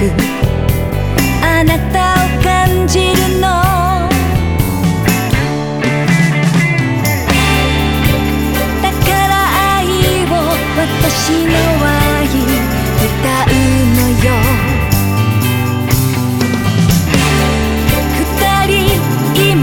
く。あなたを感じるの。だから愛を私の愛歌うのよ。二人今